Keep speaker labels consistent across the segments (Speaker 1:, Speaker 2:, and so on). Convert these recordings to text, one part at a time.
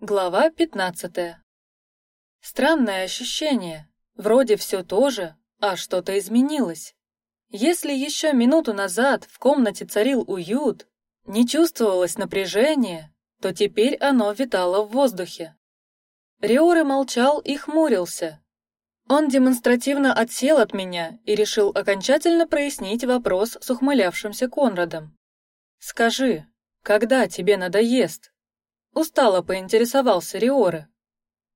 Speaker 1: Глава 15. Странное ощущение. Вроде все то же, а что-то изменилось. Если еще минуту назад в комнате царил уют, не чувствовалось напряжение, то теперь оно витало в воздухе. Риоры молчал и хмурился. Он демонстративно отсел от меня и решил окончательно прояснить вопрос с ухмылявшимся Конрадом. Скажи, когда тебе надоест? Устало поинтересовался Риоры.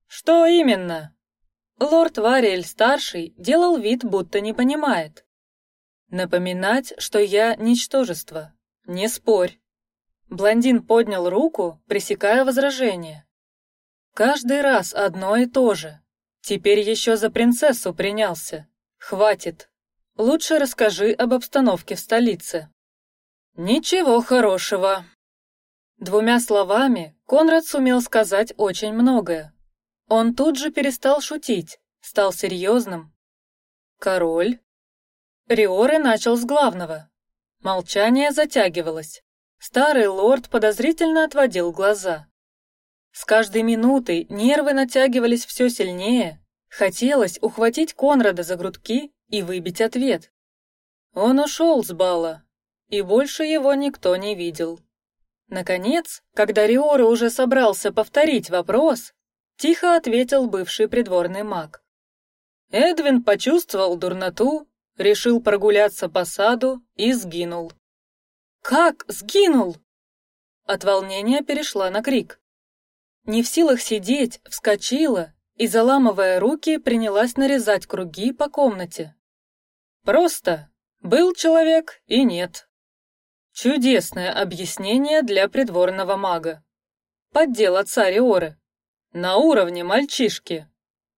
Speaker 1: Что именно? Лорд Вариэль старший делал вид, будто не понимает. Напоминать, что я ничтожество. Не спорь. Блондин поднял руку, пресекая возражение. Каждый раз одно и то же. Теперь еще за принцессу принялся. Хватит. Лучше расскажи об обстановке в столице. Ничего хорошего. Двумя словами Конрад сумел сказать очень многое. Он тут же перестал шутить, стал серьезным. Король. Риоры начал с главного. Молчание затягивалось. Старый лорд подозрительно отводил глаза. С каждой минутой нервы натягивались все сильнее. Хотелось ухватить Конрада за грудки и выбить ответ. Он ушел с бала, и больше его никто не видел. Наконец, когда Риора уже собрался повторить вопрос, тихо ответил бывший придворный маг. Эдвин почувствовал дурноту, решил прогуляться по саду и сгинул. Как сгинул? От волнения перешла на крик. Не в силах сидеть, вскочила и, заламывая руки, принялась нарезать круги по комнате. Просто был человек и нет. Чудесное объяснение для придворного мага. Поддел отца Риоры. На уровне мальчишки.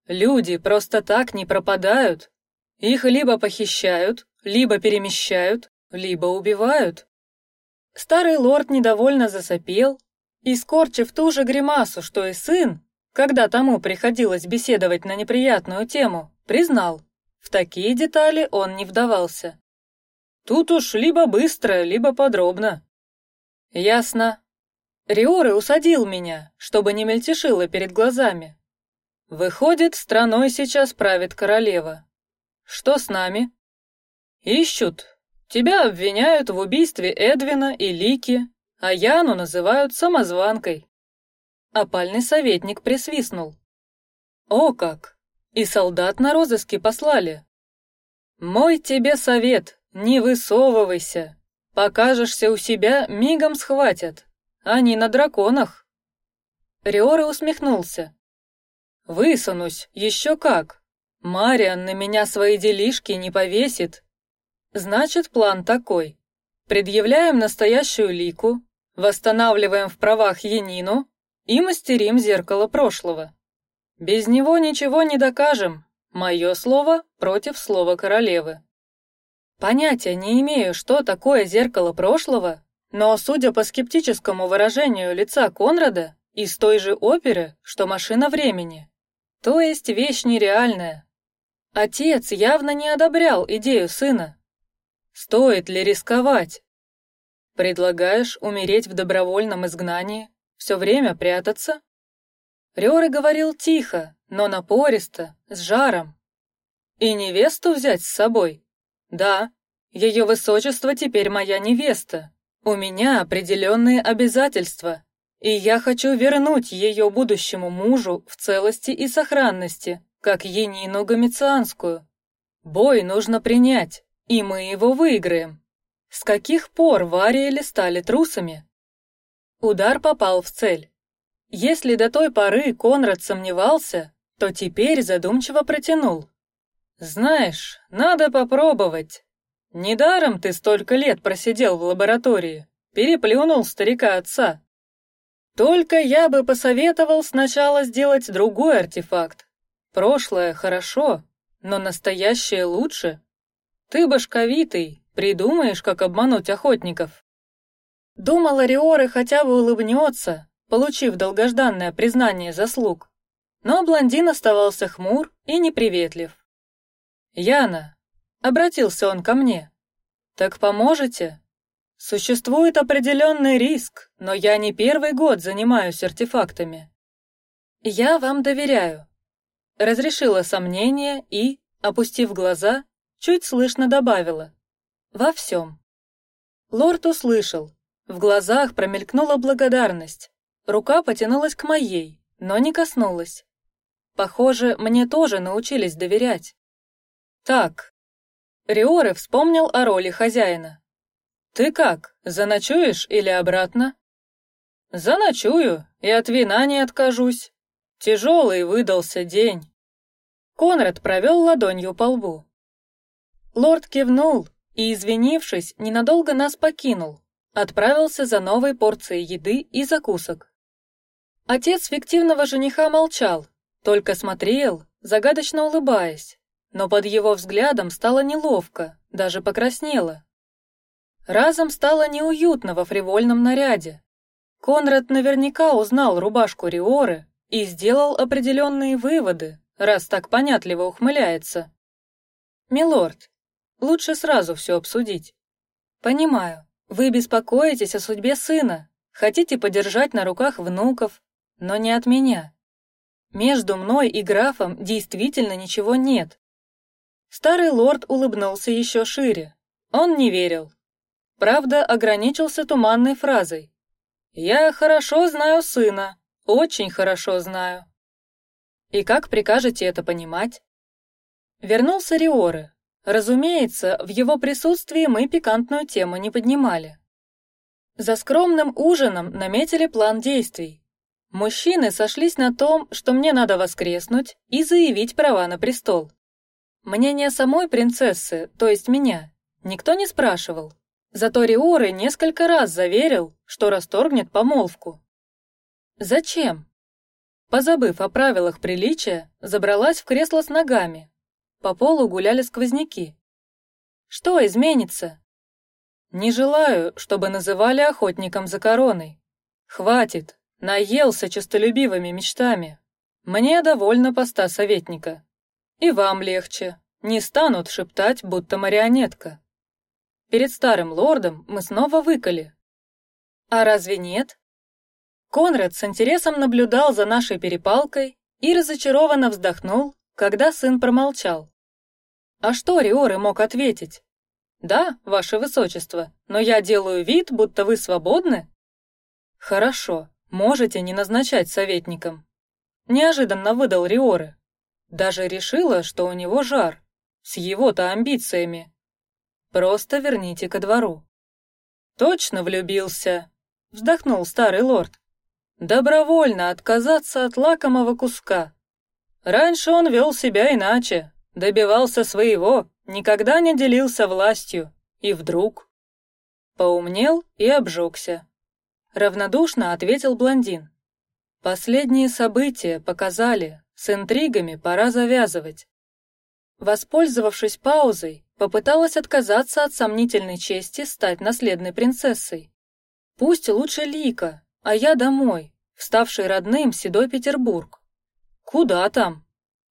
Speaker 1: Люди просто так не пропадают. Их либо похищают, либо перемещают, либо убивают. Старый лорд недовольно засопел и, скорчив ту же гримасу, что и сын, когда тому приходилось беседовать на неприятную тему, признал, в такие детали он не вдавался. Тут уж либо быстро, либо подробно. Ясно. Риоры усадил меня, чтобы не мельтешило перед глазами. Выходит, страной сейчас правит королева. Что с нами? Ищут. Тебя обвиняют в убийстве Эдвина и Лики, а Яну называют самозванкой. Опальный советник присвистнул. О как! И солдат на розыске послали. Мой тебе совет: не высовывайся. Покажешься у себя, мигом схватят. Они на драконах. Риора усмехнулся. Высунусь, еще как. Мариан на меня свои делишки не повесит. Значит, план такой: предъявляем настоящую лику, восстанавливаем в правах Енину и мастерим зеркало прошлого. Без него ничего не докажем. Мое слово против слова королевы. Понятия не имею, что такое зеркало прошлого, но, судя по скептическому выражению лица Конрада, из той же оперы, что машина времени, то есть вещь нереальная. Отец явно не одобрял идею сына. Стоит ли рисковать? Предлагаешь умереть в добровольном изгнании, все время прятаться? Рёры говорил тихо, но напористо, с жаром. И невесту взять с собой? Да, ее высочество теперь моя невеста. У меня определенные обязательства, и я хочу вернуть ее будущему мужу в целости и сохранности, как Енину Гомицианскую. Бой нужно принять, и мы его выиграем. С каких пор Вариэли стали трусами? Удар попал в цель. Если до той поры Конрад сомневался, то теперь задумчиво протянул: знаешь, надо попробовать. Недаром ты столько лет просидел в лаборатории, переплюнул старика отца. Только я бы посоветовал сначала сделать другой артефакт. Прошлое хорошо, но настоящее лучше. Ты башковитый, придумаешь, как обмануть охотников. Думал, Риоры хотя бы улыбнется, получив долгожданное признание заслуг. Но блондин оставался хмур и неприветлив. Яна, обратился он ко мне. Так поможете? Существует определенный риск, но я не первый год занимаюсь артефактами. Я вам доверяю. Разрешила сомнение и, опустив глаза, чуть слышно добавила: во всем. Лорд услышал. В глазах промелькнула благодарность. Рука потянулась к моей, но не коснулась. Похоже, мне тоже научились доверять. Так. Риоры вспомнил о роли хозяина. Ты как, заночуешь или обратно? Заночую и от вина не откажусь. Тяжелый выдался день. Конрад провел ладонью по лбу. Лорд кивнул и, извинившись, ненадолго нас покинул, отправился за новой порцией еды и закусок. Отец фиктивного жениха молчал, только смотрел, загадочно улыбаясь, но под его взглядом стало неловко, даже покраснело. Разом стало неуютно во фривольном наряде. Конрад наверняка узнал рубашку Риоры и сделал определенные выводы, раз так понятливо ухмыляется. Милорд, лучше сразу все обсудить. Понимаю, вы беспокоитесь о судьбе сына, хотите подержать на руках внуков, но не от меня. Между мной и графом действительно ничего нет. Старый лорд улыбнулся еще шире. Он не верил. Правда, ограничился туманной фразой: "Я хорошо знаю сына, очень хорошо знаю". И как прикажете это понимать? Вернулся Риоры. Разумеется, в его присутствии мы пикантную тему не поднимали. За скромным ужином наметили план действий. Мужчины сошлись на том, что мне надо воскреснуть и заявить права на престол. Мнение самой принцессы, то есть меня, никто не спрашивал. Зато Риоры несколько раз заверил, что расторгнет помолвку. Зачем? Позабыв о правилах приличия, забралась в кресло с ногами. По полу гуляли сквозняки. Что изменится? Не желаю, чтобы называли охотником за короной. Хватит, Наелся честолюбивыми мечтами. Мне довольно поста советника. И вам легче. Не станут шептать, будто марионетка. Перед старым лордом мы снова выколи. А разве нет? Конрад с интересом наблюдал за нашей перепалкой и разочарованно вздохнул, когда сын промолчал. А что Риоры мог ответить? Да, ваше высочество, но я делаю вид, будто вы свободны. Хорошо, Можете не назначать советником. Неожиданно выдал Риоры. Даже решила, что у него жар, с его-то амбициями. Просто верните ко двору. Точно влюбился, вздохнул старый лорд. Добровольно отказаться от лакомого куска. Раньше он вел себя иначе, добивался своего, никогда не делился властью, и вдруг поумнел и обжегся равнодушно ответил блондин. Последние события показали, с интригами пора завязывать. Воспользовавшись паузой, попыталась отказаться от сомнительной чести стать наследной принцессой. Пусть лучше Лика, а я домой, вставший родным седой Петербург. Куда там?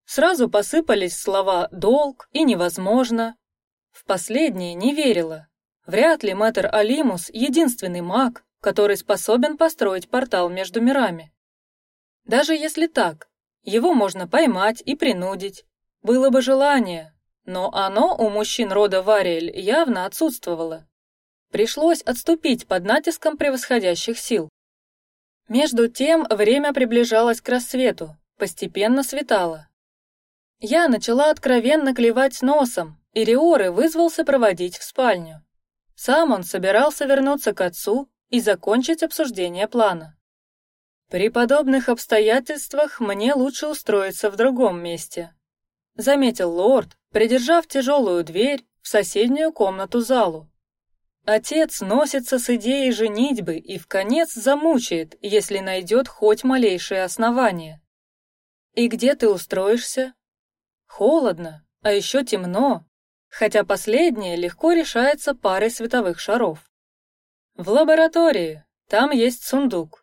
Speaker 1: Сразу посыпались слова долг и невозможно. В последнее не верила. Вряд ли мэтр Алимус единственный маг, который способен построить портал между мирами. Даже если так, его можно поймать и принудить. Было бы желание, но оно у мужчин рода Вариэль явно отсутствовало. Пришлось отступить под натиском превосходящих сил. Между тем время приближалось к рассвету, постепенно светало. Я начала откровенно клевать носом, и Риоры вызвался проводить в спальню. Сам он собирался вернуться к отцу и закончить обсуждение плана. При подобных обстоятельствах мне лучше устроиться в другом месте, заметил лорд, придержав тяжелую дверь в соседнюю комнату залу. Отец носится с идеей женитьбы и в конец замучает, если найдет хоть малейшее основание. И где ты устроишься? Холодно, а еще темно, хотя последнее легко решается парой световых шаров. В лаборатории. Там есть сундук.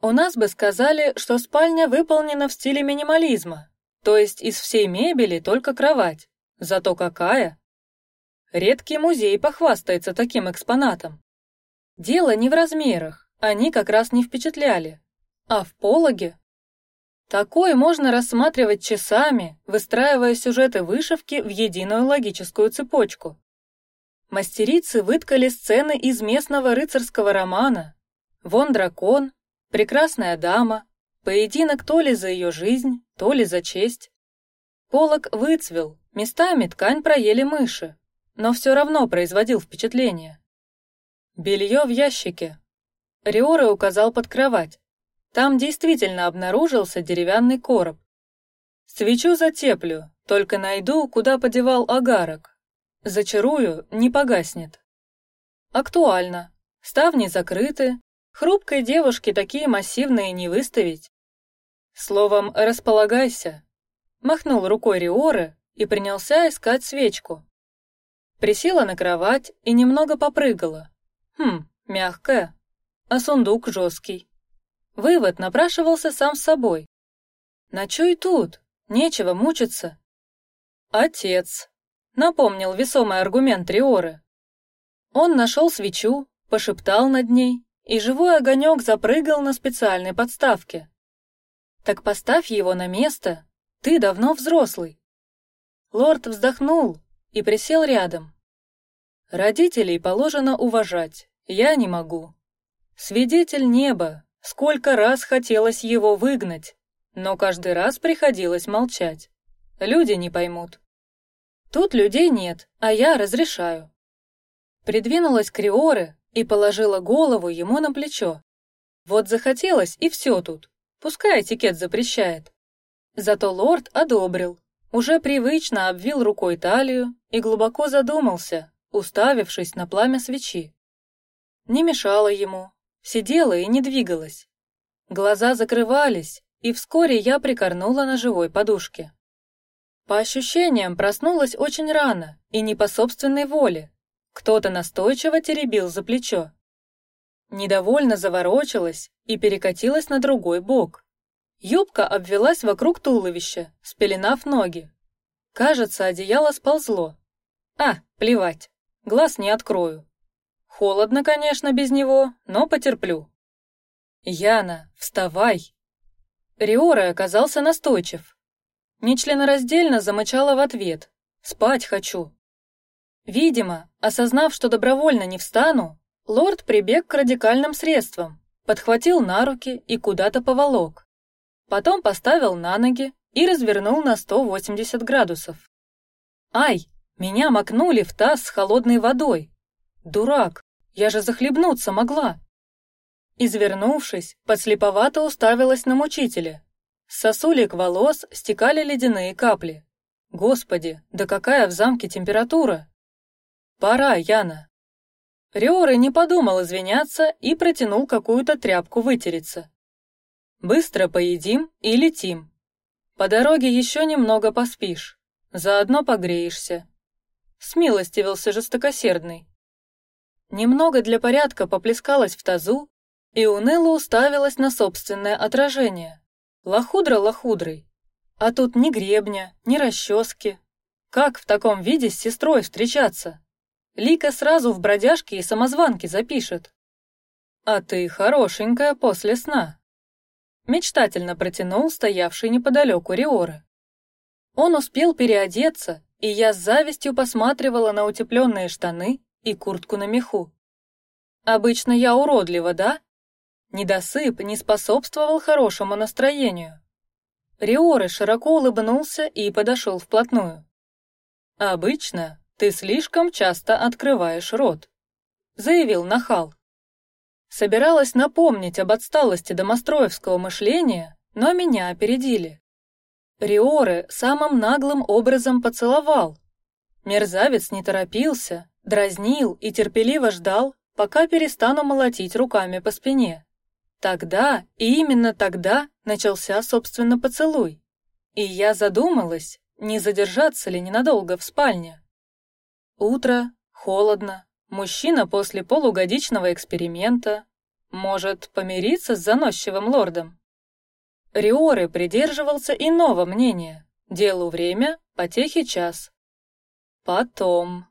Speaker 1: У нас бы сказали, что спальня выполнена в стиле минимализма, то есть из всей мебели только кровать. Зато какая! Редкий музей похвастается таким экспонатом. Дело не в размерах, они как раз не впечатляли, а в пологе. Такой можно рассматривать часами, выстраивая сюжеты вышивки в единую логическую цепочку. Мастерицы выткали сцены из местного рыцарского романа. Вон дракон, прекрасная дама, поединок то ли за ее жизнь, то ли за честь. Полок выцвел, местами ткань проели мыши, но все равно производил впечатление. Белье в ящике. Риора указал под кровать. Там действительно обнаружился деревянный короб. Свечу затеплю, только найду, куда подевал агарок. Зачарую, не погаснет. Актуально. Ставни закрыты. Хрупкой девушке такие массивные не выставить. Словом, располагайся. Махнул рукой Риоры и принялся искать свечку. Присела на кровать и немного попрыгала. Хм, мягкая, а сундук жесткий. Вывод напрашивался сам с собой. Ночуй тут, нечего мучиться. Отец, напомнил весомый аргумент Риоры. Он нашел свечу, пошептал над ней, и живой огонек запрыгал на специальной подставке. Так поставь его на место. Ты давно взрослый. Лорд вздохнул и присел рядом. Родителей положено уважать. Я не могу. Свидетель неба. Сколько раз хотелось его выгнать, но каждый раз приходилось молчать. Люди не поймут. Тут людей нет, а я разрешаю. Придвинулась к Риоре и положила голову ему на плечо. Вот захотелось и все тут. Пускай этикет запрещает. Зато лорд одобрил, уже привычно обвил рукой талию и глубоко задумался, уставившись на пламя свечи. Не мешала ему, сидела и не двигалась. Глаза закрывались, и вскоре я прикорнула на живой подушке. По ощущениям, проснулась очень рано и не по собственной воле. Кто-то настойчиво теребил за плечо. Недовольно заворочилась и перекатилась на другой бок. Юбка обвелась вокруг туловища, спеленав ноги. Кажется, одеяло сползло. А, плевать, глаз не открою. Холодно, конечно, без него, но потерплю. Яна, вставай. Риора оказался настойчив, Нечленораздельно замычала в ответ. Спать хочу. Видимо, осознав, что добровольно не встану, лорд прибег к радикальным средствам, подхватил на руки и куда-то поволок. Потом поставил на ноги и развернул на 180 градусов. Ай, меня макнули в таз с холодной водой. Дурак, я же захлебнуться могла. Извернувшись, подслеповато уставилась на мучителя, с сосулек волос стекали ледяные капли. Господи, да какая в замке температура! Пора, Яна. Риоры не подумал извиняться и протянул какую-то тряпку вытереться. Быстро поедим и летим. По дороге еще немного поспишь, заодно погреешься. Смилостивился жестокосердный. Немного для порядка поплескалась в тазу и уныло уставилась на собственное отражение. Лохудра лохудрой, а тут ни гребня, ни расчески. Как в таком виде с сестрой встречаться? Лика сразу в бродяжки и самозванки запишет. А ты хорошенькая после сна. Мечтательно протянул стоявший неподалеку Риоры. Он успел переодеться, и я с завистью посматривала на утепленные штаны и куртку на меху. Обычно я уродлива, да? Недосып не способствовал хорошему настроению. Риоры широко улыбнулся и подошел вплотную. Обычно ты слишком часто открываешь рот, заявил нахал. Собиралась напомнить об отсталости домостроевского мышления, но меня опередили. Риоры самым наглым образом поцеловал. Мерзавец не торопился, дразнил и терпеливо ждал, пока перестану молотить руками по спине. Тогда и именно тогда начался собственно поцелуй, и я задумалась, не задержаться ли ненадолго в спальне. Утро, холодно, мужчина после полугодичного эксперимента, может помириться с заносчивым лордом. Риоры придерживался иного мнения. Делу время, потехи час. Потом,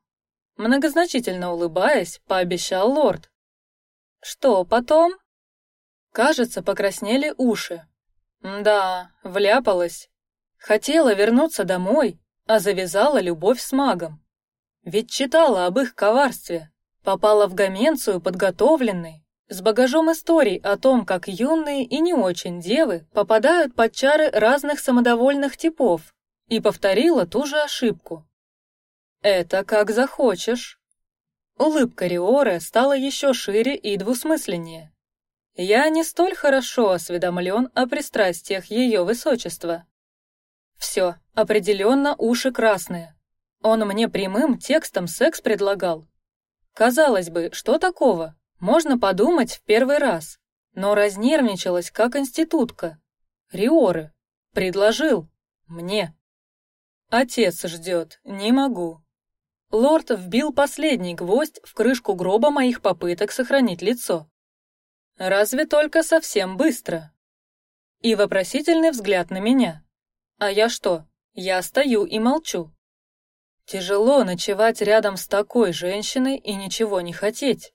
Speaker 1: многозначительно улыбаясь, пообещал лорд. Что потом? Кажется, покраснели уши. Да, вляпалась. Хотела вернуться домой, а завязала любовь с магом. Ведь читала об их коварстве, попала в Гаменцию подготовленной, с багажом историй о том, как юные и не очень девы попадают под чары разных самодовольных типов, и повторила ту же ошибку. Это как захочешь. Улыбка Риоры стала еще шире и двусмысленнее. Я не столь хорошо осведомлен о пристрастиях ее высочества. Все, определенно уши красные. Он мне прямым текстом секс предлагал. Казалось бы, что такого? Можно подумать в первый раз. Но разнервничалась, как институтка. Риоры. Предложил. Мне. Отец ждет, не могу. Лорд вбил последний гвоздь в крышку гроба моих попыток сохранить лицо. Разве только совсем быстро. И вопросительный взгляд на меня. А я что? Я стою и молчу. Тяжело ночевать рядом с такой женщиной и ничего не хотеть.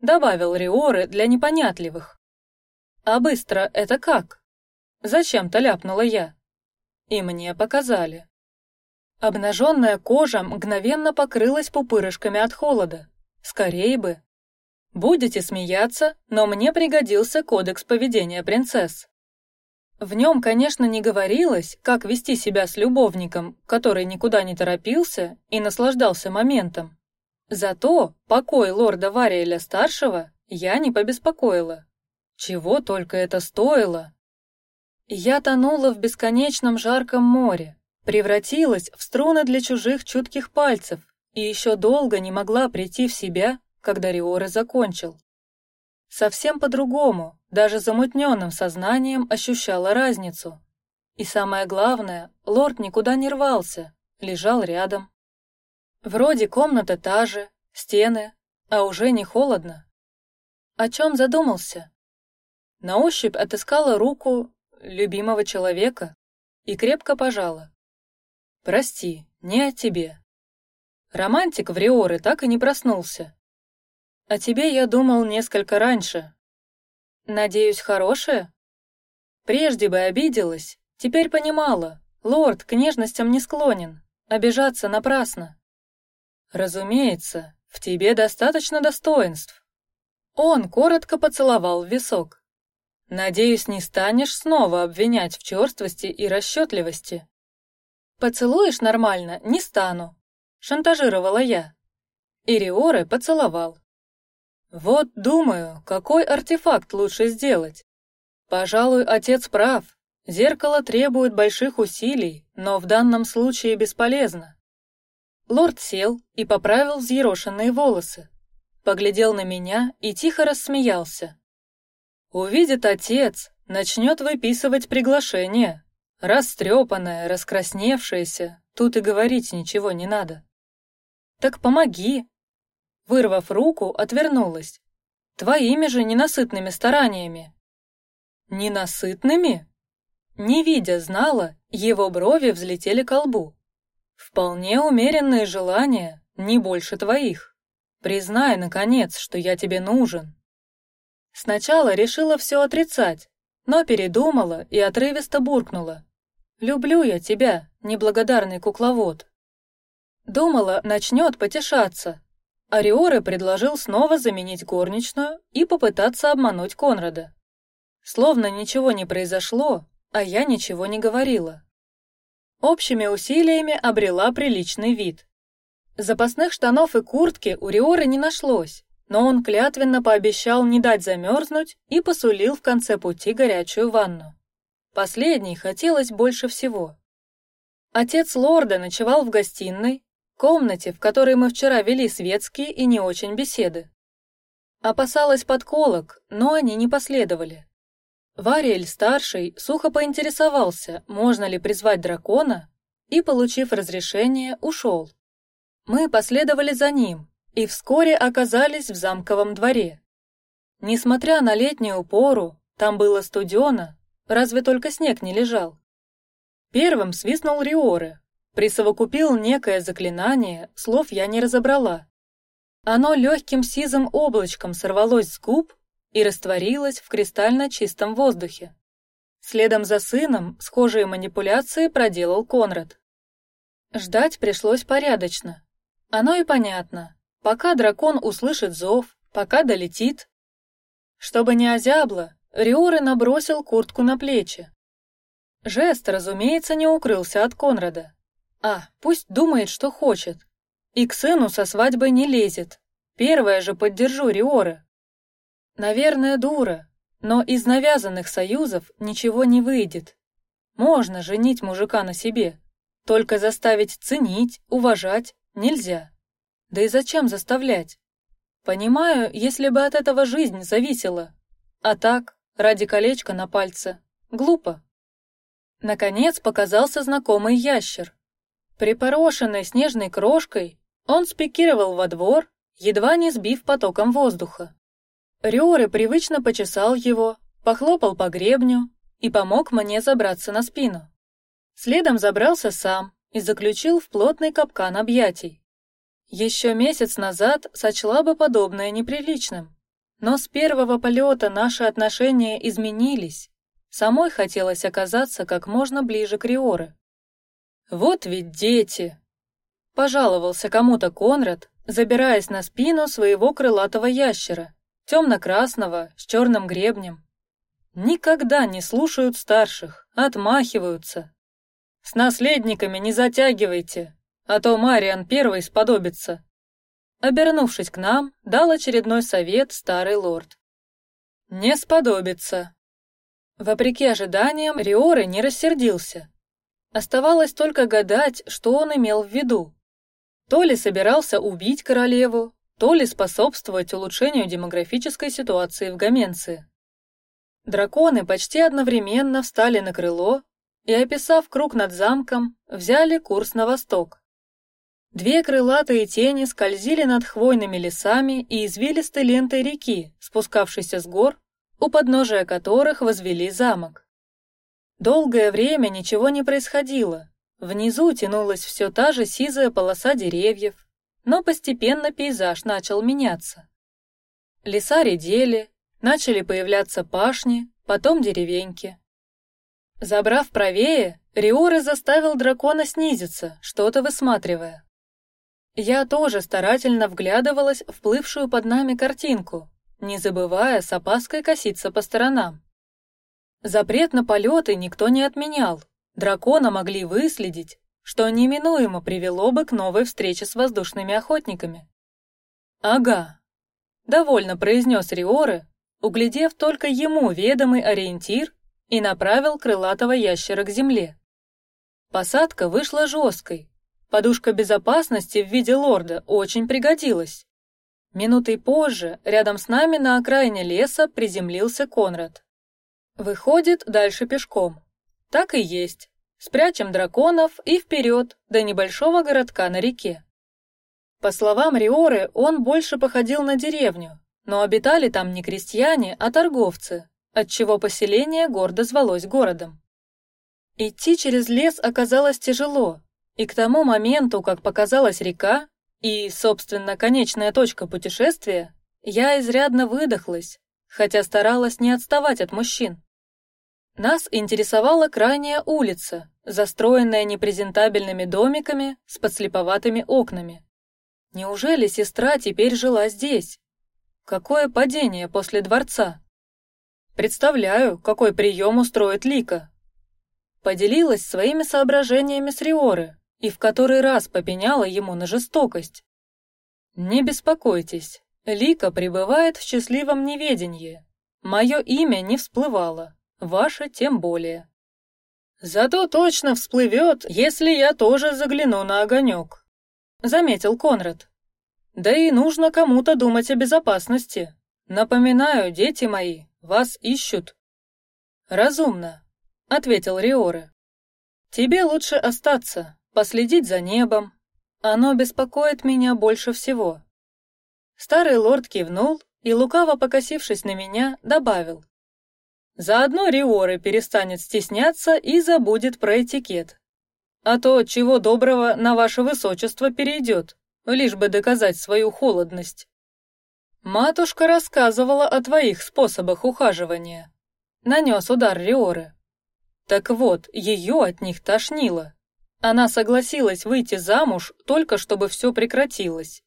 Speaker 1: Добавил Риоры для непонятливых. А быстро это как? Зачем-то ляпнула я. И мне показали. Обнаженная кожа мгновенно покрылась пупырышками от холода. Скорее бы. Будете смеяться, но мне пригодился кодекс поведения принцесс. В нем, конечно, не говорилось, как вести себя с любовником, который никуда не торопился и наслаждался моментом. Зато покой лорда Вариэля старшего я не побеспокоила. Чего только это стоило! Я тонула в бесконечном жарком море, превратилась в струны для чужих чутких пальцев и еще долго не могла прийти в себя, когда Риора закончил. Совсем по-другому, даже замутненным сознанием ощущала разницу. И самое главное, лорд никуда не рвался, лежал рядом. Вроде комната та же, стены, а уже не холодно. О чем задумался? На ощупь отыскала руку любимого человека и крепко пожала. Прости, не о тебе. Романтик в Риоре так и не проснулся. О тебе я думал несколько раньше. Надеюсь, хорошее. Прежде бы обиделась, теперь понимала. Лорд к нежностям не склонен, обижаться напрасно. Разумеется, в тебе достаточно достоинств. Он коротко поцеловал висок. Надеюсь, не станешь снова обвинять в черствости и расчетливости. Поцелуешь нормально, не стану, шантажировала я. Ириоры поцеловал. Вот думаю, какой артефакт лучше сделать. Пожалуй, отец прав. Зеркало требует больших усилий, но в данном случае бесполезно. Лорд сел и поправил взъерошенные волосы, поглядел на меня и тихо рассмеялся. Увидит отец, начнет выписывать приглашение, Растрепанная, раскрасневшаяся, тут и говорить ничего не надо. Так помоги. Вырвав руку, отвернулась. Твоими же ненасытными стараниями. Ненасытными? Не видя, знала, его брови взлетели к лбу. Вполне умеренные желания, не больше твоих. Признай наконец, что я тебе нужен. Сначала решила все отрицать, но передумала и отрывисто буркнула: Люблю я тебя, неблагодарный кукловод. Думала, начнет потешаться. Ариоры предложил снова заменить горничную и попытаться обмануть Конрада. Словно ничего не произошло, а я ничего не говорила. Общими усилиями обрела приличный вид. Запасных штанов и куртки у Риоры не нашлось, но он клятвенно пообещал не дать замерзнуть и посулил в конце пути горячую ванну. Последней хотелось больше всего. Отец лорда ночевал в гостиной, комнате, в которой мы вчера вели светские и не очень беседы. Опасалась подколок, но они не последовали. Вариэль старший сухо поинтересовался, можно ли призвать дракона, и, получив разрешение, ушел. Мы последовали за ним и вскоре оказались в замковом дворе. Несмотря на летнюю пору, там было студено, разве только снег не лежал. Первым свистнул Риоры, присовокупил некое заклинание, слов я не разобрала. Оно легким сизым облачком сорвалось с губ и растворилось в кристально чистом воздухе. Следом за сыном схожие манипуляции проделал Конрад. Ждать пришлось порядочно. Оно и понятно. Пока дракон услышит зов, пока долетит. Чтобы не озябло, Риоры набросил куртку на плечи. Жест, разумеется, не укрылся от Конрада. А, пусть думает, что хочет. И к сыну со свадьбой не лезет. Первое же поддержу Риоры. Наверное, дура, но из навязанных союзов ничего не выйдет. Можно женить мужика на себе, только заставить ценить, уважать нельзя. Да и зачем заставлять? Понимаю, если бы от этого жизнь зависела, а так ради колечка на пальце глупо. Наконец показался знакомый ящер. Припорошенный снежной крошкой, он спикировал во двор, едва не сбив потоком воздуха. Рюры привычно почесал его, похлопал по гребню и помог мне забраться на спину. Следом забрался сам и заключил в плотный капкан объятий. Еще месяц назад сочла бы подобное неприличным, но с первого полета наши отношения изменились. Самой хотелось оказаться как можно ближе к Риоре. Вот ведь дети! Пожаловался кому-то Конрад, забираясь на спину своего крылатого ящера, темно-красного с черным гребнем. Никогда не слушают старших, отмахиваются. С наследниками не затягивайте, а то Мариан первый сподобится. Обернувшись к нам, дал очередной совет старый лорд. Не сподобится. Вопреки ожиданиям, Риоры не рассердился. Оставалось только гадать, что он имел в виду. То ли собирался убить королеву, то ли способствовать улучшению демографической ситуации в Гаменции. Драконы почти одновременно встали на крыло и, описав круг над замком, взяли курс на восток. Две крылатые тени скользили над хвойными лесами и извилистой лентой реки, спускавшейся с гор, у подножия которых возвели замок. Долгое время ничего не происходило. Внизу тянулась все та же сизая полоса деревьев, но постепенно пейзаж начал меняться. Леса редели, начали появляться пашни, потом деревеньки. Забрав правее, Риоры заставил дракона снизиться, что-то высматривая. Я тоже старательно вглядывалась в плывшую под нами картинку, не забывая с опаской коситься по сторонам. Запрет на полеты никто не отменял. Дракона могли выследить, что неминуемо привело бы к новой встрече с воздушными охотниками. Ага, довольно произнес Риоры, углядев только ему ведомый ориентир и направил крылатого ящера к земле. Посадка вышла жесткой, Подушка безопасности в виде лорда очень пригодилась. Минутой позже рядом с нами на окраине леса приземлился Конрад. Выходит дальше пешком. Так и есть. Спрячем драконов и вперед до небольшого городка на реке. По словам Риоры, он больше походил на деревню, но обитали там не крестьяне, а торговцы, отчего поселение гордо звалось городом. Идти через лес оказалось тяжело, и к тому моменту, как показалась река и, собственно, конечная точка путешествия, я изрядно выдохлась, хотя старалась не отставать от мужчин. Нас интересовала крайняя улица, застроенная непрезентабельными домиками с подслеповатыми окнами. Неужели сестра теперь жила здесь? Какое падение после дворца? Представляю, какой прием устроит Лика. Поделилась своими соображениями с Риоры, и в который раз попеняла ему на жестокость. Не беспокойтесь, Лика пребывает в счастливом неведении. Мое имя не всплывало, ваше тем более. Зато точно всплывет, если я тоже загляну на огонек, заметил Конрад. Да и нужно кому-то думать о безопасности. Напоминаю, дети мои, вас ищут. Разумно, ответил Риоре. Тебе лучше остаться, последить за небом. Оно беспокоит меня больше всего. Старый лорд кивнул и лукаво покосившись на меня добавил: заодно Риоры перестанет стесняться и забудет про этикет. А то чего доброго на ваше высочество перейдет, лишь бы доказать свою холодность. Матушка рассказывала о твоих способах ухаживания. Нанес удар Риоры. Так вот, ее от них тошнило. Она согласилась выйти замуж только чтобы все прекратилось.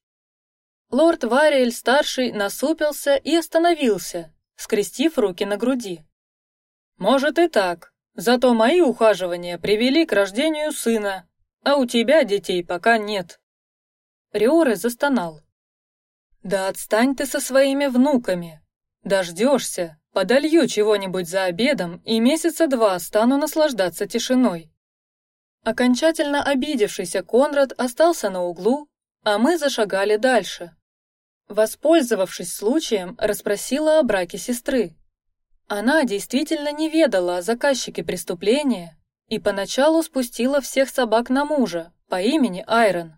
Speaker 1: Лорд Вариэль старший насупился и остановился, скрестив руки на груди. Может и так, зато мои ухаживания привели к рождению сына, а у тебя детей пока нет. Риоре застонал. Да отстань ты со своими внуками. Дождешься, подолью чего-нибудь за обедом и месяца два стану наслаждаться тишиной. Окончательно обидевшийся Конрад остался на углу, а мы зашагали дальше. Воспользовавшись случаем, расспросила о браке сестры. Она действительно не ведала о заказчике преступления и поначалу спустила всех собак на мужа по имени Айрон.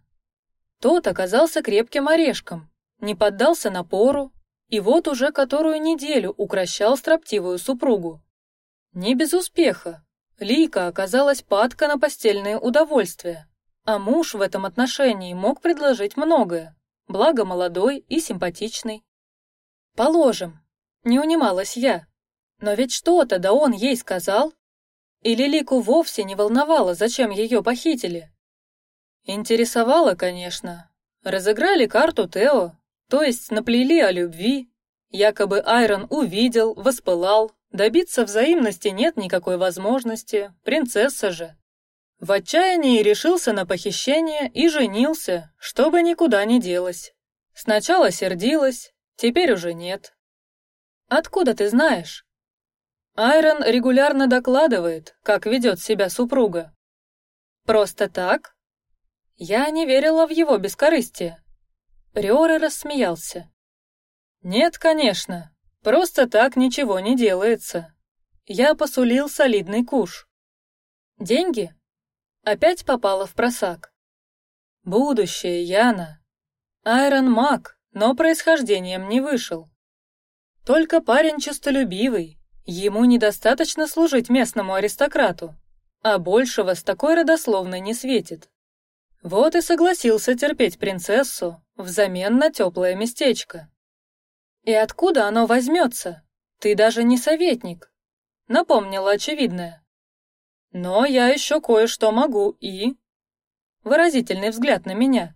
Speaker 1: Тот оказался крепким орешком, не поддался напору и вот уже которую неделю укращал строптивую супругу. Не без успеха. Лика оказалась падка на постельные удовольствия, а муж в этом отношении мог предложить многое, благо молодой и симпатичный. Положим, не унималась я, но ведь что-то да он ей сказал, или Лику вовсе не волновало, зачем ее похитили. Интересовало, конечно. Разыграли карту Тео, то есть наплели о любви. Якобы Айрон увидел, воспылал. Добиться взаимности нет никакой возможности. Принцесса же. В отчаянии решился на похищение и женился, чтобы никуда не делась. Сначала сердилась, теперь уже нет. Откуда ты знаешь? Айрон регулярно докладывает, как ведет себя супруга. Просто так? Я не верила в его бескорыстие. Риоры рассмеялся. Нет, конечно, просто так ничего не делается. Я посулил солидный куш. Деньги? Опять попала в просак. Будущее, Яна. Айрон маг, но происхождением не вышел. Только парень честолюбивый. Ему недостаточно служить местному аристократу, а большего с такой родословной не светит. Вот и согласился терпеть принцессу взамен на теплое местечко. И откуда оно возьмется? Ты даже не советник. Напомнила очевидное. Но я еще кое-что могу и... Выразительный взгляд на меня.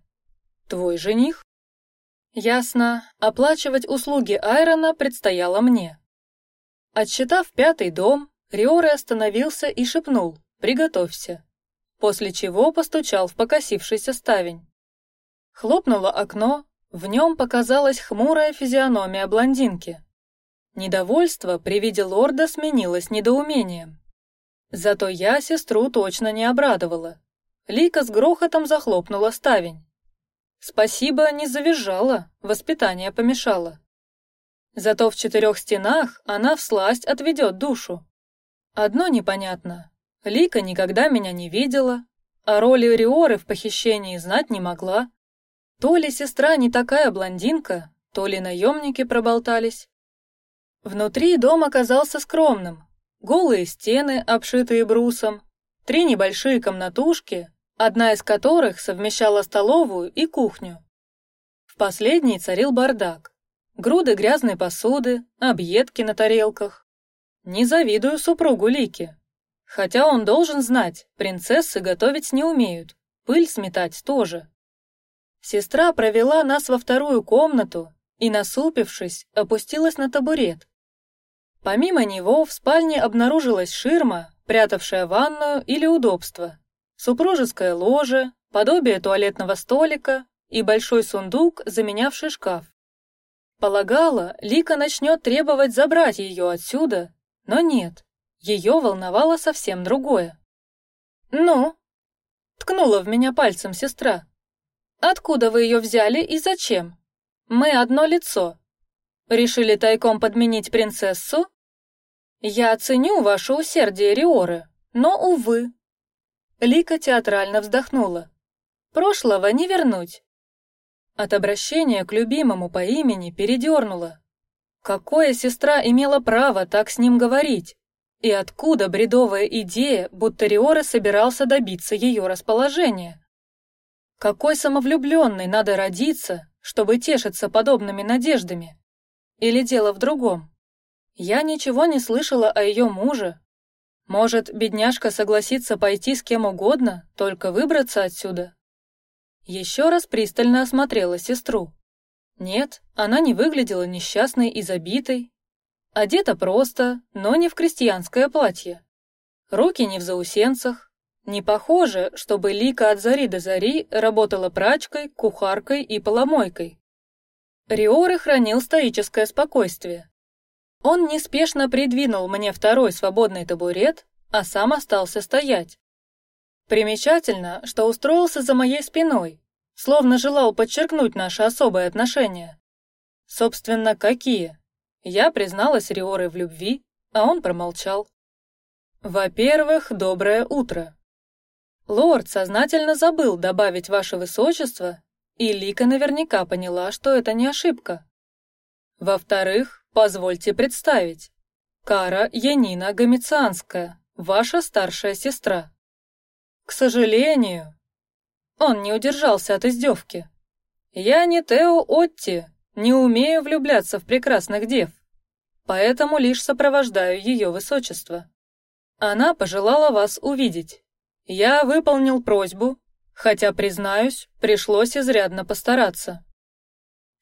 Speaker 1: Твой жених? Ясно. Оплачивать услуги Айрона предстояло мне. Отсчитав пятый дом, Риоре остановился и шепнул: "Приготовься" после чего постучал в покосившийся ставень. Хлопнуло окно, в нем показалась хмурая физиономия блондинки. Недовольство при виде лорда сменилось недоумением. Зато я сестру точно не обрадовала. Лика с грохотом захлопнула ставень. Спасибо, не завизжала, воспитание помешало. Зато в четырех стенах она всласть отведет душу. Одно непонятно: Лика никогда меня не видела, а роли Риоры в похищении знать не могла. То ли сестра не такая блондинка, то ли наемники проболтались. Внутри дом оказался скромным: голые стены, обшитые брусом, три небольшие комнатушки, одна из которых совмещала столовую и кухню. В последней царил бардак, груды грязной посуды, объедки на тарелках. Не завидую супругу Лики. Хотя он должен знать, принцессы готовить не умеют, пыль сметать тоже. Сестра провела нас во вторую комнату и, насупившись, опустилась на табурет. Помимо него в спальне обнаружилась ширма, прятавшая ванную или удобство, супружеское ложе, подобие туалетного столика и большой сундук, заменявший шкаф. Полагала, Лика начнет требовать забрать ее отсюда, но нет. Ее волновало совсем другое. Ну, ткнула в меня пальцем сестра. Откуда вы ее взяли и зачем? Мы одно лицо. Решили тайком подменить принцессу? Я оценю ваше усердие, Риоры, но увы. Лика театрально вздохнула. Прошлого не вернуть. От обращения к любимому по имени передернула. Какое сестра имела право так с ним говорить? И откуда бредовая идея, будто Риора собирался добиться ее расположения? Какой самовлюбленный надо родиться, чтобы тешиться подобными надеждами? Или дело в другом? Я ничего не слышала о ее муже. Может, бедняжка согласится пойти с кем угодно, только выбраться отсюда? Еще раз пристально осмотрела сестру. Нет, она не выглядела несчастной и забитой. Одета просто, но не в крестьянское платье. Руки не в заусенцах. Не похоже, чтобы Лика от зари до зари работала прачкой, кухаркой и поломойкой. Риоры хранил стоическое спокойствие. Он неспешно придвинул мне второй свободный табурет, а сам остался стоять. Примечательно, что устроился за моей спиной, словно желал подчеркнуть наши особые отношения. Собственно, какие? Я призналась Риоры в любви, а он промолчал. Во-первых, доброе утро. Лорд сознательно забыл добавить ваше высочество, и Лика наверняка поняла, что это не ошибка. Во-вторых, Позвольте представить. Кара Янина Гомицианская, ваша старшая сестра. К сожалению, он не удержался от издевки. Я не Тео Отти, не умею влюбляться в прекрасных дев, поэтому лишь сопровождаю ее высочество. Она пожелала вас увидеть. Я выполнил просьбу, хотя признаюсь, пришлось изрядно постараться.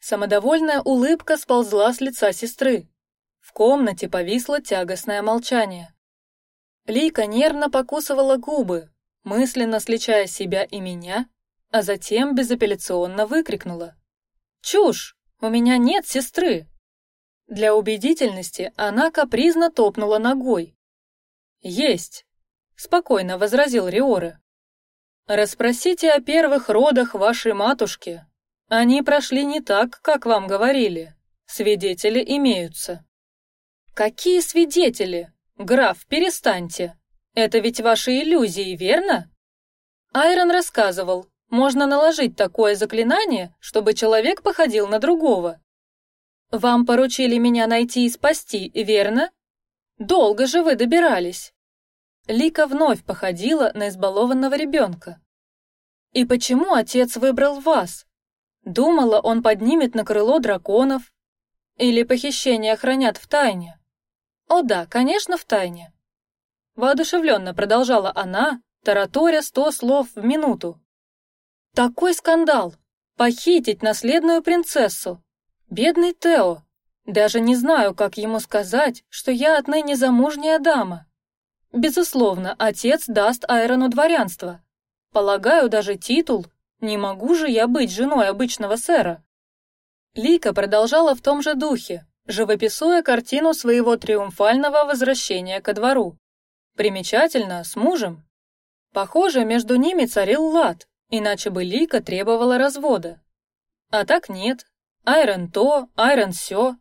Speaker 1: Самодовольная улыбка сползла с лица сестры. В комнате повисло тягостное молчание. Лика нервно покусывала губы, мысленно сличая себя и меня, а затем безапелляционно выкрикнула: "Чушь! У меня нет сестры!" Для убедительности она капризно топнула ногой. Есть, спокойно возразил Риоре. Распросите о первых родах вашей матушки, они прошли не так, как вам говорили. Свидетели имеются. Какие свидетели? Граф, перестаньте. Это ведь ваши иллюзии, верно? Айрон рассказывал, можно наложить такое заклинание, чтобы человек походил на другого. Вам поручили меня найти и спасти, верно? Долго же вы добирались. Лика вновь походила на избалованного ребенка. И почему отец выбрал вас? Думала, он поднимет на крыло драконов. Или похищение хранят в тайне. О да, конечно, в тайне. Воодушевленно продолжала она, тараторя сто слов в минуту. Такой скандал! Похитить наследную принцессу! Бедный Тео! Даже не знаю, как ему сказать, что я отныне замужняя дама. Безусловно, отец даст Айрону дворянство. Полагаю, даже титул не могу же я быть женой обычного сэра. Лика продолжала в том же духе, живописуя картину своего триумфального возвращения ко двору. Примечательно, с мужем. Похоже, между ними царил лад, иначе бы Лика требовала развода. А так нет. Айрон то, Айрон сё.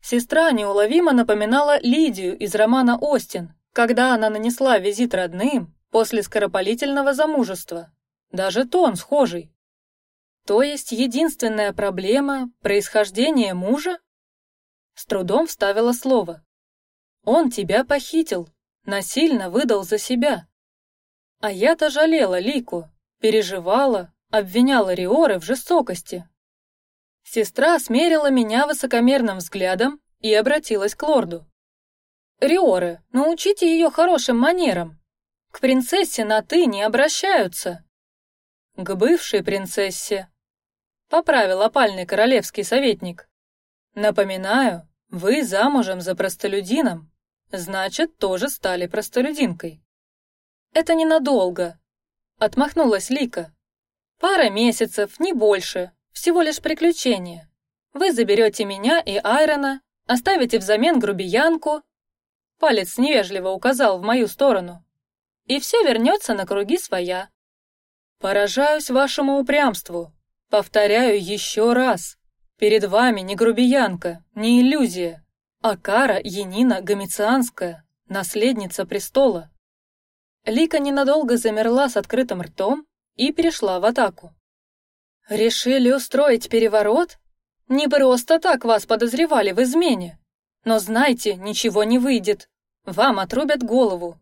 Speaker 1: Сестра неуловимо напоминала Лидию из романа Остин, когда она нанесла визит родным после скоропалительного замужества. Даже тон схожий. То есть единственная проблема происхождение мужа? С трудом вставила слово. Он тебя похитил, насильно выдал за себя. А я-то жалела Лику, переживала, обвиняла Риоры в жестокости. Сестра смерила меня высокомерным взглядом и обратилась к лорду. Риоры, научите ее хорошим манерам. К принцессе на ты не обращаются к бывшей принцессе. Поправил опальный королевский советник. Напоминаю, вы замужем за простолюдином, значит, тоже стали простолюдинкой. Это ненадолго. Отмахнулась Лика. Пара месяцев, не больше, всего лишь приключение. Вы заберете меня и Айрона, оставите взамен грубиянку. Палец невежливо указал в мою сторону. И все вернется на круги своя. Поражаюсь вашему упрямству. Повторяю еще раз. Перед вами не грубиянка, не иллюзия, а Кара Енина Гомицианская, наследница престола. Лика ненадолго замерла с открытым ртом и перешла в атаку. Решили устроить переворот? Не просто так вас подозревали в измене. Но знайте, ничего не выйдет. Вам отрубят голову.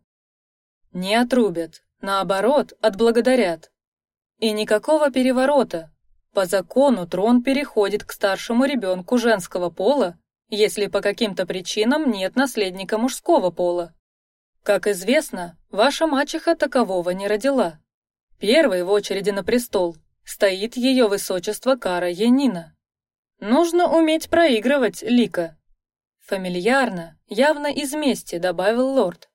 Speaker 1: Не отрубят, наоборот, отблагодарят. И никакого переворота. По закону трон переходит к старшему ребенку женского пола, если по каким-то причинам нет наследника мужского пола. Как известно, ваша мачеха такового не родила. Первой в очереди на престол стоит ее высочество Кара Янина. Нужно уметь проигрывать, Лика. Фамильярно, явно из мести, добавил лорд.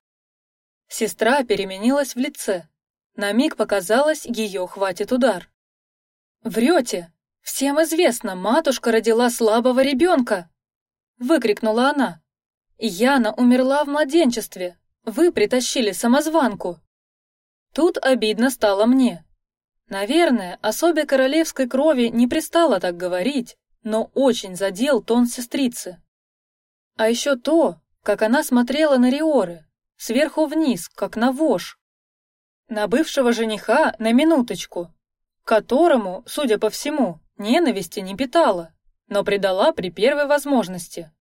Speaker 1: Сестра переменилась в лице. На миг показалось, ее хватит удар. Врете! Всем известно, матушка родила слабого ребенка! Выкрикнула она. Яна умерла в младенчестве. Вы притащили самозванку. Тут обидно стало мне. Наверное, особе королевской крови не пристало так говорить, но очень задел тон сестрицы. А еще то, как она смотрела на Риоры, сверху вниз, как на вож. На бывшего жениха на минуточку, которому, судя по всему, ненависти не питала, но предала при первой возможности.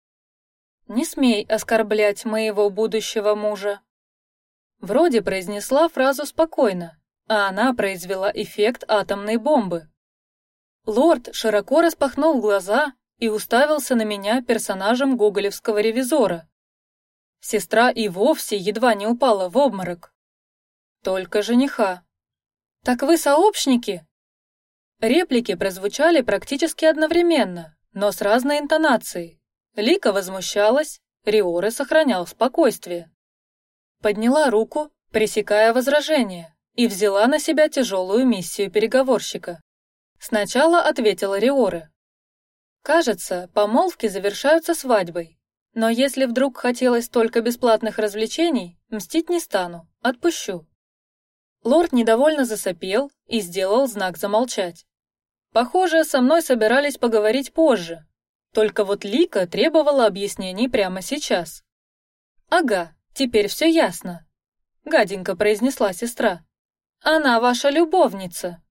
Speaker 1: Не смей оскорблять моего будущего мужа. Вроде произнесла фразу спокойно, а она произвела эффект атомной бомбы. Лорд широко распахнул глаза и уставился на меня персонажем гоголевского ревизора. Сестра и вовсе едва не упала в обморок. Только жениха. Так вы сообщники? Реплики прозвучали практически одновременно, но с разной интонацией. Лика возмущалась, Риоры сохранял спокойствие. Подняла руку, пресекая возражение, и взяла на себя тяжелую миссию переговорщика. Сначала ответила Риоры. Кажется, помолвки завершаются свадьбой, но если вдруг хотелось только бесплатных развлечений, мстить не стану, отпущу. Лорд недовольно засопел и сделал знак замолчать. Похоже, со мной собирались поговорить позже. Только вот Лика требовала объяснений прямо сейчас. Ага, теперь все ясно. Гаденько произнесла сестра. Она ваша любовница.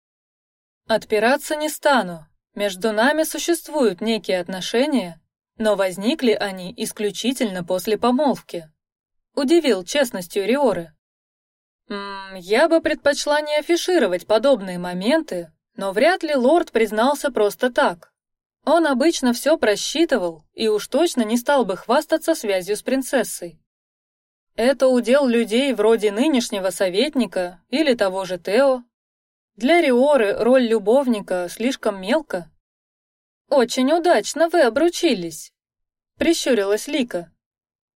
Speaker 1: Отпираться не стану. Между нами существуют некие отношения, но возникли они исключительно после помолвки. Удивил честностью Риоры. М я бы предпочла не афишировать подобные моменты, но вряд ли лорд признался просто так. Он обычно все просчитывал и уж точно не стал бы хвастаться связью с принцессой. Это удел людей вроде нынешнего советника или того же Тео. Для Риоры роль любовника слишком мелка. Очень удачно вы обручились, прищурилась Лика.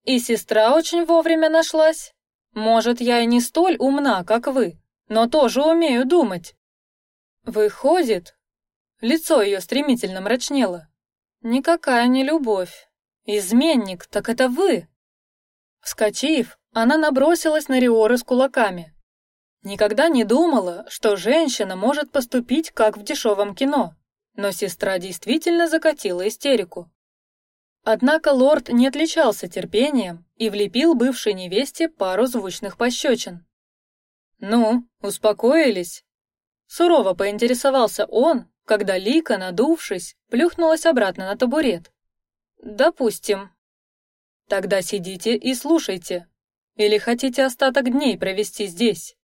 Speaker 1: И сестра очень вовремя нашлась. Может, я и не столь умна, как вы, но тоже умею думать. Выходит, лицо ее стремительно мрачнело. Никакая не любовь. Изменник, так это вы. Вскочив, она набросилась на Риоры с кулаками. Никогда не думала, что женщина может поступить как в дешевом кино, но сестра действительно закатила истерику. Однако лорд не отличался терпением и влепил бывшей невесте пару звучных пощечин. Ну, успокоились? Сурово поинтересовался он, когда Лика, надувшись, плюхнулась обратно на табурет. Допустим. Тогда сидите и слушайте. Или хотите остаток дней провести здесь?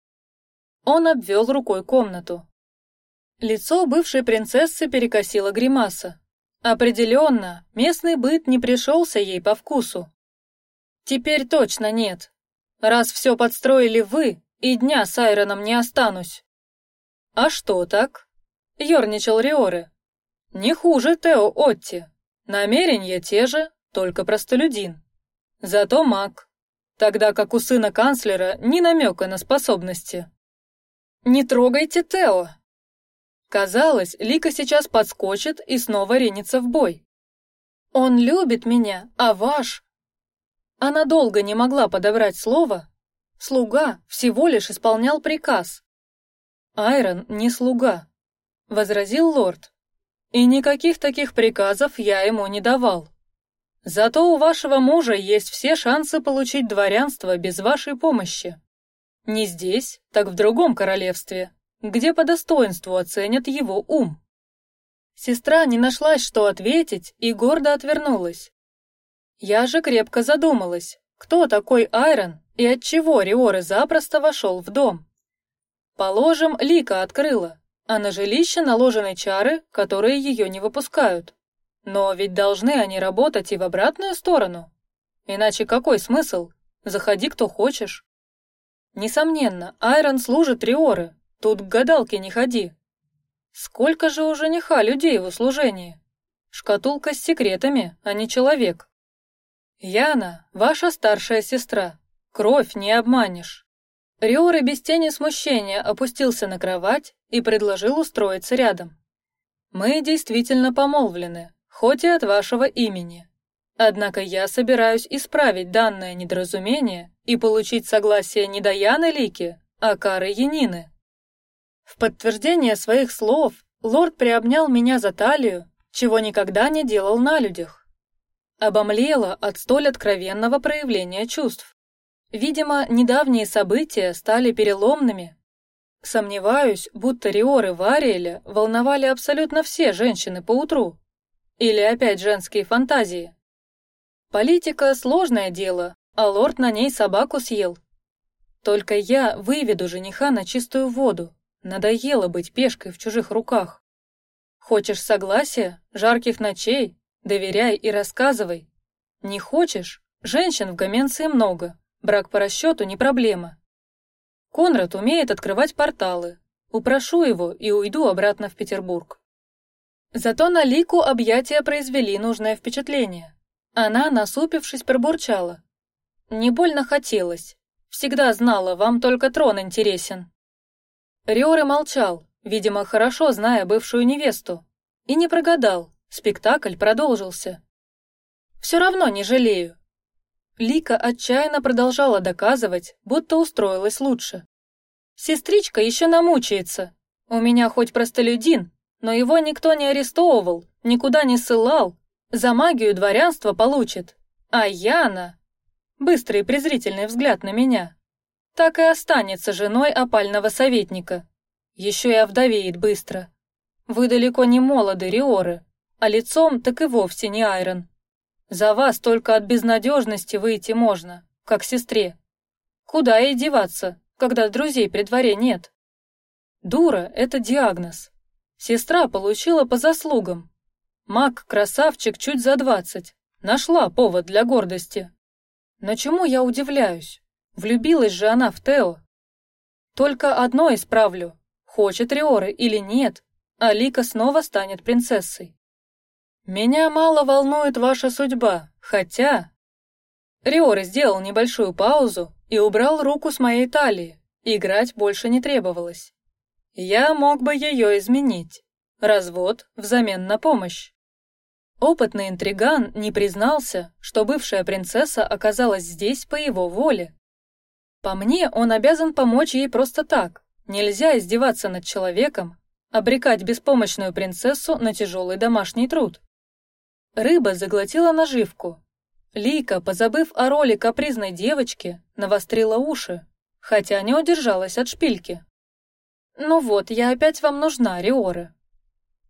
Speaker 1: Он обвел рукой комнату. Лицо бывшей принцессы перекосило гримаса. Определенно, местный быт не пришелся ей по вкусу. Теперь точно нет. Раз все подстроили вы, и дня с Айроном не останусь. А что так? Ёрничал Риоре. Не хуже Тео Отти. Намерения те же, только простолюдин. Зато маг. Тогда как у сына канцлера ни намека на способности. Не трогайте Тео. Казалось, Лика сейчас подскочит и снова ринется в бой. Он любит меня, а ваш? Она долго не могла подобрать слово. Слуга всего лишь исполнял приказ, Айрон не слуга, возразил лорд. И никаких таких приказов я ему не давал. Зато у вашего мужа есть все шансы получить дворянство без вашей помощи. Не здесь, так в другом королевстве, где по достоинству оценят его ум. Сестра не нашлась, что ответить, и гордо отвернулась. Я же крепко задумалась, кто такой Айрон и от чего Риоры запросто вошел в дом. Положим, Лика открыла, а на жилище наложены чары, которые ее не выпускают. Но ведь должны они работать и в обратную сторону. Иначе какой смысл? Заходи, кто хочешь. Несомненно, Айрон служит Риоры. Тут к гадалке не ходи. Сколько же у жениха людей в услужении? Шкатулка с секретами, а не человек. Яна, ваша старшая сестра. Кровь не обманешь. Риоры без тени смущения опустился на кровать и предложил устроиться рядом. Мы действительно помолвлены, хоть и от вашего имени. Однако я собираюсь исправить данное недоразумение и получить согласие не Даяны Лики, а Кары Янины. В подтверждение своих слов лорд приобнял меня за талию, чего никогда не делал на людях. Обомлела от столь откровенного проявления чувств. Видимо, недавние события стали переломными. Сомневаюсь, будто Риоры Вариэля волновали абсолютно все женщины по утру. Или опять женские фантазии. Политика сложное дело, а лорд на ней собаку съел. Только я выведу жениха на чистую воду. Надоело быть пешкой в чужих руках. Хочешь согласия, жарких ночей, доверяй и рассказывай. Не хочешь? Женщин в Гаменции много, брак по расчету не проблема. Конрад умеет открывать порталы. Упрошу его и уйду обратно в Петербург. Зато на Лику объятия произвели нужное впечатление. Она, насупившись, пробурчала: "Не больно хотелось. Всегда знала, вам только трон интересен". Риоры молчал, видимо, хорошо зная бывшую невесту, и не прогадал. Спектакль продолжился. Все равно не жалею. Лика отчаянно продолжала доказывать, будто устроилась лучше. Сестричка еще намучается. У меня хоть простолюдин, но его никто не арестовывал, никуда не ссылал, за магию дворянство получит. А Яна, быстрый презрительный взгляд на меня, так и останется женой опального советника. Еще и овдовеет быстро. Вы далеко не молоды, Риоры, а лицом так и вовсе не Айрон. За вас только от безнадежности выйти можно, как сестре. Куда ей деваться, когда друзей при дворе нет? Дура – это диагноз. Сестра получила по заслугам, Маг красавчик чуть за двадцать. Нашла повод для гордости. Но чему я удивляюсь? Влюбилась же она в Тео. Только одно исправлю: хочет Риоры или нет, Алика снова станет принцессой. Меня мало волнует ваша судьба, хотя Риоры сделал небольшую паузу и убрал руку с моей талии. Играть больше не требовалось. Я мог бы ее изменить. Развод взамен на помощь. Опытный интриган не признался, что бывшая принцесса оказалась здесь по его воле. По мне, он обязан помочь ей просто так. Нельзя издеваться над человеком, обрекать беспомощную принцессу на тяжелый домашний труд. Рыба заглотила наживку. Лика, позабыв о роли капризной девочки, навострила уши, хотя не удержалась от шпильки. Ну вот, я опять вам нужна, Риоры.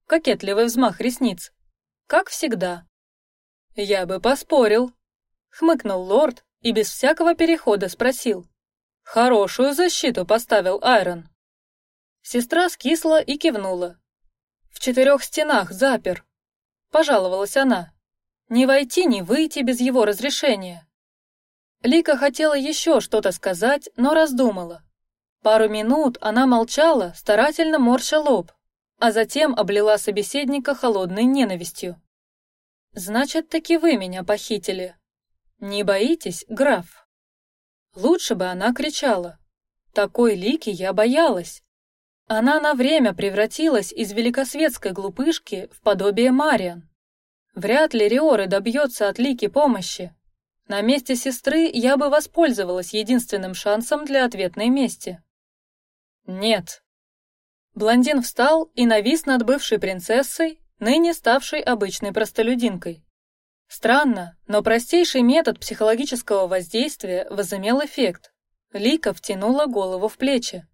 Speaker 1: Кокетливый взмах ресниц. Как всегда. Я бы поспорил. Хмыкнул лорд и без всякого перехода спросил. Хорошую защиту поставил Айрон. Сестра скисла и кивнула. В четырех стенах запер. Пожаловалась она. Не войти, не выйти без его разрешения. Лика хотела еще что-то сказать, но раздумала. Пару минут она молчала, старательно морща лоб, а затем облила собеседника холодной ненавистью. Значит, таки вы меня похитили. Не боитесь, граф? Лучше бы она кричала. Такой лики я боялась. Она на время превратилась из великосветской глупышки в подобие Мариан. Вряд ли Риоры добьется от Лики помощи. На месте сестры я бы воспользовалась единственным шансом для ответной мести. Нет, Блондин встал и навис над бывшей принцессой, ныне ставшей обычной простолюдинкой. Странно, но простейший метод психологического воздействия возымел эффект. Лика втянула голову в плечи.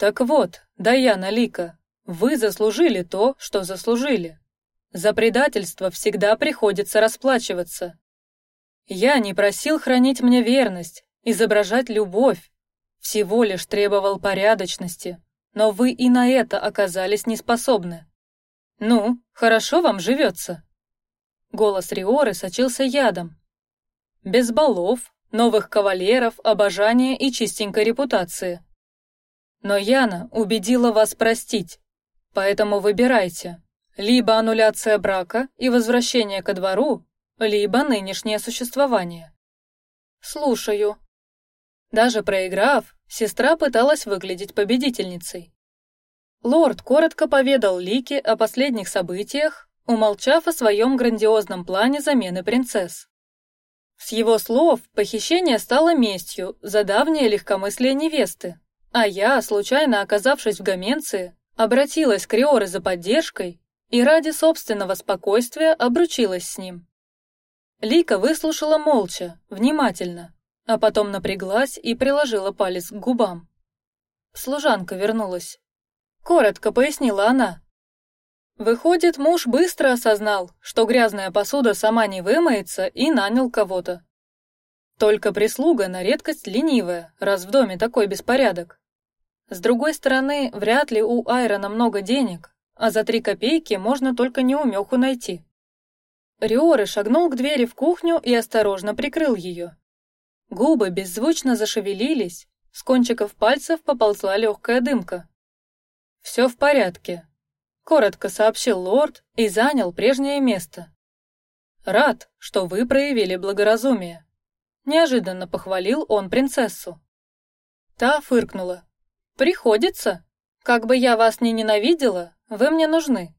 Speaker 1: Так вот, Даяна Лика, вы заслужили то, что заслужили. За предательство всегда приходится расплачиваться. Я не просил хранить мне верность, изображать любовь, всего лишь требовал порядочности но вы и на это оказались неспособны. Ну, хорошо вам живется. Голос Риоры сочился ядом. Без балов, новых кавалеров, обожания и чистенькой репутации. Но Яна убедила вас простить, поэтому выбирайте: либо аннуляция брака и возвращение ко двору, либо нынешнее существование. Слушаю. Даже проиграв, сестра пыталась выглядеть победительницей. Лорд коротко поведал Лике о последних событиях, умолчав о своем грандиозном плане замены принцесс. С его слов похищение стало местью за давнее легкомыслие невесты, а я, случайно оказавшись в Гаменции, обратилась к Риоре за поддержкой и ради собственного спокойствия обручилась с ним. Лика выслушала молча, внимательно, а потом напряглась и приложила палец к губам. Служанка вернулась. Коротко пояснила она. Выходит, муж быстро осознал, что грязная посуда сама не вымоется, и нанял кого-то. Только прислуга на редкость ленивая, раз в доме такой беспорядок. С другой стороны, вряд ли у Айрона много денег, а за три копейки можно только неумеху найти. Риоры шагнул к двери в кухню и осторожно прикрыл ее. Губы беззвучно зашевелились, с кончиков пальцев поползла легкая дымка. Все в порядке, коротко сообщил лорд и занял прежнее место. Рад, что вы проявили благоразумие. Неожиданно похвалил он принцессу. Та фыркнула. Приходится. Как бы я вас ни ненавидела, вы мне нужны.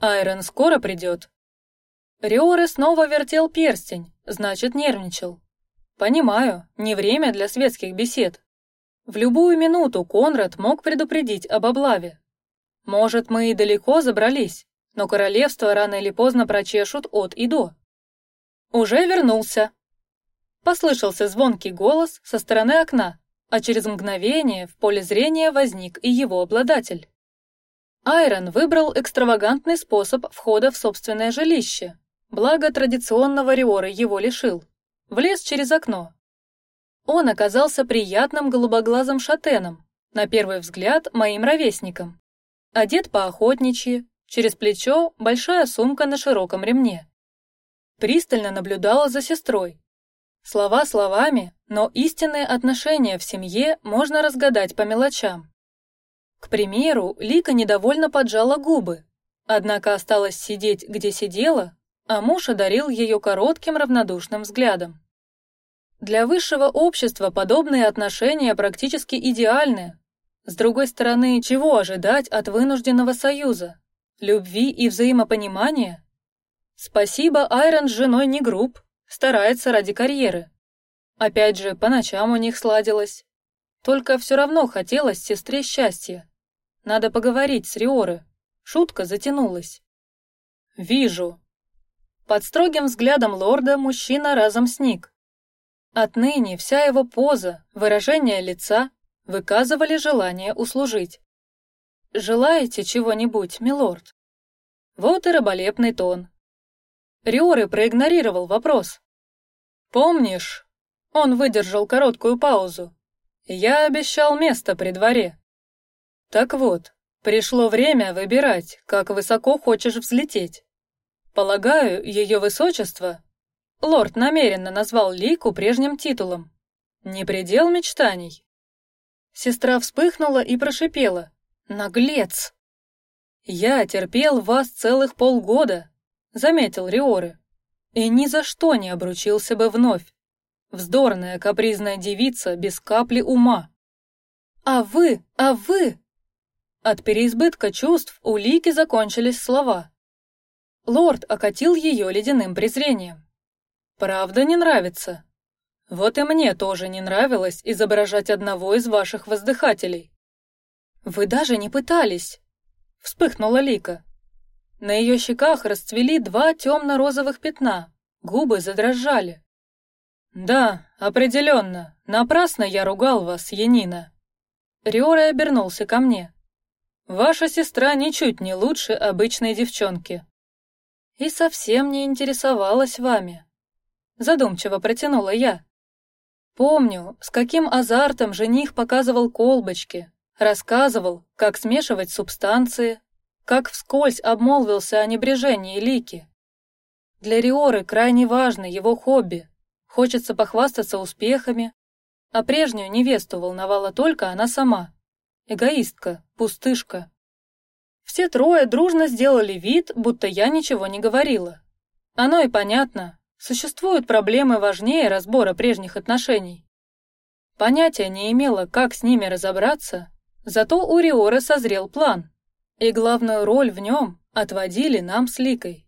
Speaker 1: Айрон скоро придет. Риоре снова вертел перстень, значит нервничал. Понимаю, не время для светских бесед. В любую минуту Конрад мог предупредить об облаве. Может, мы и далеко забрались, но королевство рано или поздно прочешут от и до. Уже вернулся. Послышался звонкий голос со стороны окна, а через мгновение в поле зрения возник и его обладатель. Айрон выбрал экстравагантный способ входа в собственное жилище, благо традиционного риора его лишил. Влез через окно, он оказался приятным голубоглазым шатеном, на первый взгляд моим ровесником. Одет по охотничьи, через плечо большая сумка на широком ремне. Пристально наблюдала за сестрой. Слова словами, но истинные отношения в семье можно разгадать по мелочам. К примеру, Лика недовольно поджала губы, однако осталась сидеть, где сидела, а муж одарил ее коротким равнодушным взглядом. Для высшего общества подобные отношения практически идеальны. С другой стороны, чего ожидать от вынужденного союза? Любви и взаимопонимания? Спасибо, Айрон с женой не груб, старается ради карьеры. Опять же, по ночам у них сладилось. Только все равно хотелось сестре счастья. Надо поговорить с Риоры. Шутка затянулась. Вижу. Под строгим взглядом лорда мужчина разом сник. Отныне вся его поза, выражение лица выказывали желание услужить. Желаете чего-нибудь, милорд? Вот и раболепный тон. Риоры проигнорировал вопрос. Помнишь? Он выдержал короткую паузу. Я обещал место при дворе. Так вот, пришло время выбирать, как высоко хочешь взлететь. Полагаю, ее высочество Лорд намеренно назвал Лику прежним титулом. Не предел мечтаний. Сестра вспыхнула и прошипела: "Наглец! Я терпел вас целых полгода", заметил Риоры, и ни за что не обручился бы вновь. Вздорная капризная девица без капли ума. А вы, а вы! От переизбытка чувств у Лики закончились слова. Лорд окатил ее ледяным презрением. Правда не нравится? Вот и мне тоже не нравилось изображать одного из ваших воздыхателей. Вы даже не пытались. Вспыхнула Лика. На ее щеках расцвели два темно-розовых пятна, губы задрожали. Да, определенно, напрасно я ругал вас, Янина. Риора обернулся ко мне. Ваша сестра ничуть не лучше обычной девчонки. И совсем не интересовалась вами задумчиво протянула я. Помню, с каким азартом жених показывал колбочки, рассказывал, как смешивать субстанции, как вскользь обмолвился о небрежении Лики. Для Риоры крайне важно его хобби, Хочется похвастаться успехами, а прежнюю невесту волновала только она сама. Эгоистка, пустышка. Все трое дружно сделали вид, будто я ничего не говорила. Оно и понятно. Существуют проблемы важнее разбора прежних отношений. Понятия не имела, как с ними разобраться, зато у Риоры созрел план, и главную роль в нем отводили нам с Ликой.